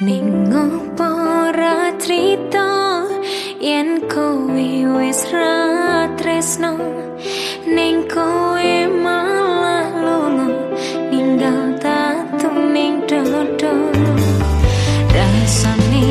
Ning opo ra crita yen kowe wis ra tresno ning kowe malah lunga ninggal tatu ning dodo rasane